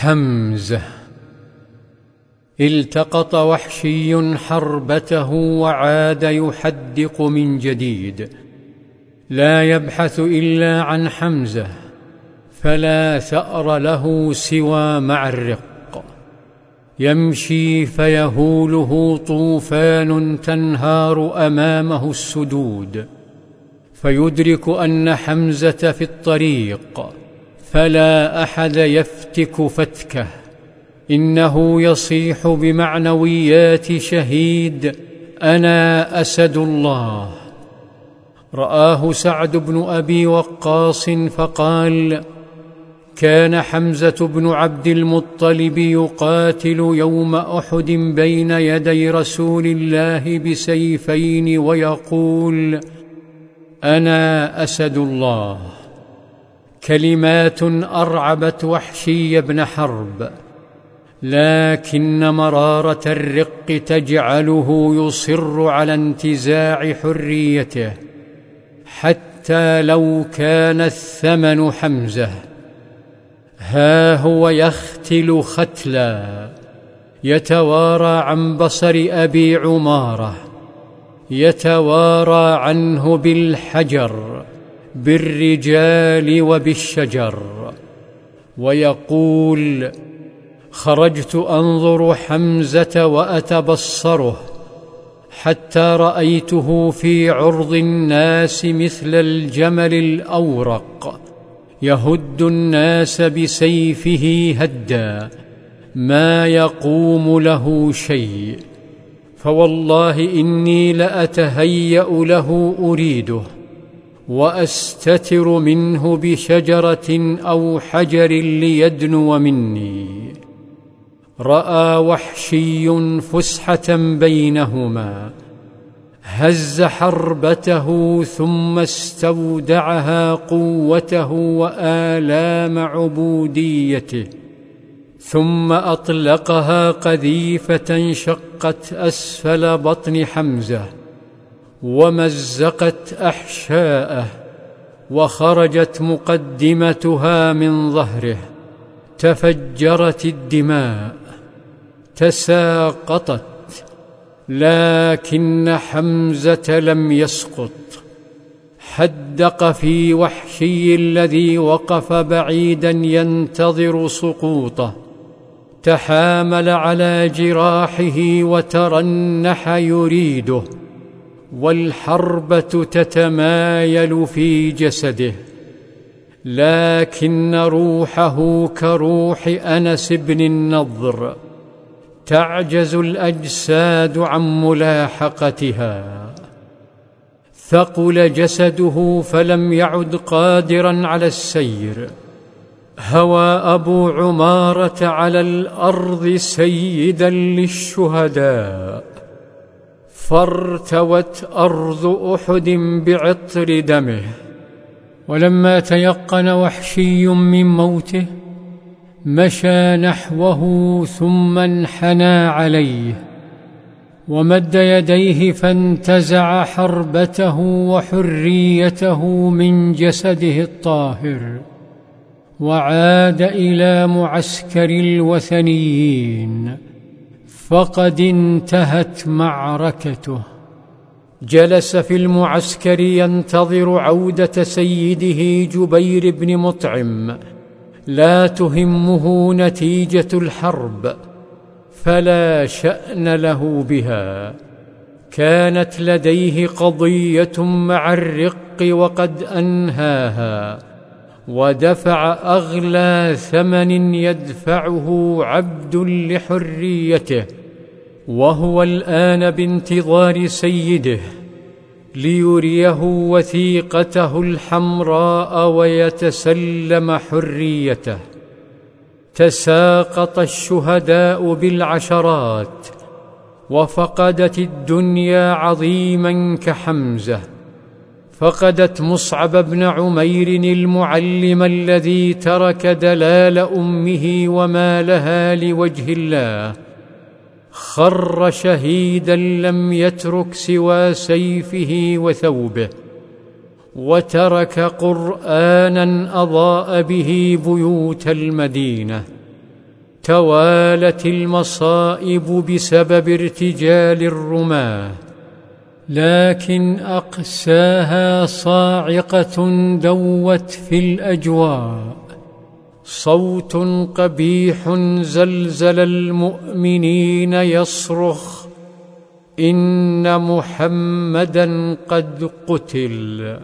حمزة. التقط وحشي حربته وعاد يحدق من جديد. لا يبحث إلا عن حمزة فلا ثار له سوى معرق يمشي فيهوله طوفان تنهار أمامه السدود. فيدرك أن حمزة في الطريق. فلا أحد يفتك فتكه. إنه يصيح بمعنويات شهيد. أنا أسد الله. رآه سعد بن أبي وقاص فقال كان حمزة بن عبد المطلب يقاتل يوم أحد بين يدي رسول الله بسيفين ويقول أنا أسد الله. كلمات أرعبت وحشي بن حرب لكن مرارة الرق تجعله يصر على انتزاع حريته حتى لو كان الثمن حمزة. ها هو يختل ختلا يتوارى عن بصر أبي عمارة يتوارى عنه بالحجر. بالرجال وبالشجر. ويقول خرجت أنظر حمزة وأتبصره حتى رأيته في عرض الناس مثل الجمل الأورق. يهد الناس بسيفه هدا ما يقوم له شيء. فوالله إني لأتهيأ له أريده. وأستتر منه بشجرة أو حجر ليدنو مني. رأى وحشي فسحة بينهما هز حربته ثم استودعها قوته وآلام عبوديته ثم أطلقها قذيفة شقت أسفل بطن حمزة. ومزقت أحشاءه وخرجت مقدمتها من ظهره تفجرت الدماء تساقطت لكن حمزة لم يسقط. حدق في وحشي الذي وقف بعيدا ينتظر سقوطه تحامل على جراحه وترنح يريده. والحربة تتمايل في جسده لكن روحه كروح أنس بن النضر تعجز الأجساد عن ملاحقتها. ثقل جسده فلم يعد قادرا على السير. هوى أبو عمارة على الأرض سيدا للشهداء. فارتوت ارض أحد بعطر دمه ولما تيقن وحشي من موته مشى نحوه ثم انحنى عليه ومد يديه فانتزع حربته وحريته من جسده الطاهر وعاد إلى معسكر الوثنيين. فقد انتهت معركته. جلس في المعسكر ينتظر عودة سيده جبير بن مطعم. لا تهمه نتيجة الحرب فلا شأن له بها. كانت لديه قضية مع الرق وقد أنهاها. ودفع أغلى ثمن يدفعه عبد لحريته وهو الآن بانتظار سيده ليريه وثيقته الحمراء ويتسلم حريته. تساقط الشهداء بالعشرات وفقدت الدنيا عظيما كحمزة. فقدت مصعب بن عمير المعلم الذي ترك دلال أمه وما لها لوجه الله. خر شهيدا لم يترك سوى سيفه وثوبه وترك قرآنا أضاء به بيوت المدينة. توالت المصائب بسبب ارتجال الرماة. لكن أقساها صاعقة دوت في الأجواء. صوت قبيح زلزل المؤمنين يصرخ إن محمدا قد قتل.